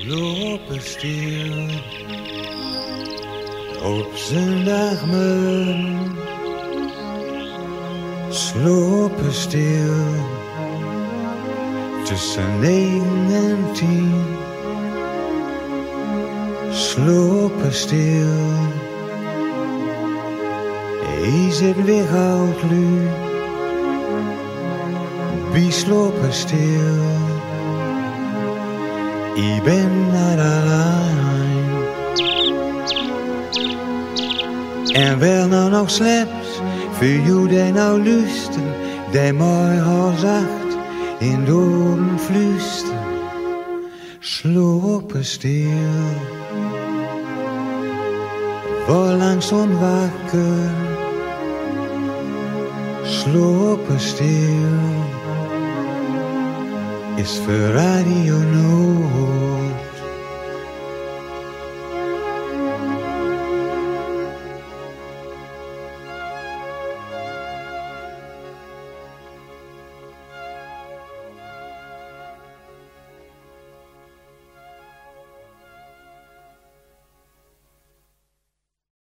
slopen stil. Op zondagmorgen slopen stil. Tussen negen en tien slopen stil. Is het weer oud lu? Wie slopen stil? Ik ben niet alleen. En wel nou nog slechts voor jou die nou lusten, die mooi haar zacht in doden flusten. Slopen stil. Word langzaam wakker. Slopen stil is voor Radio Noord.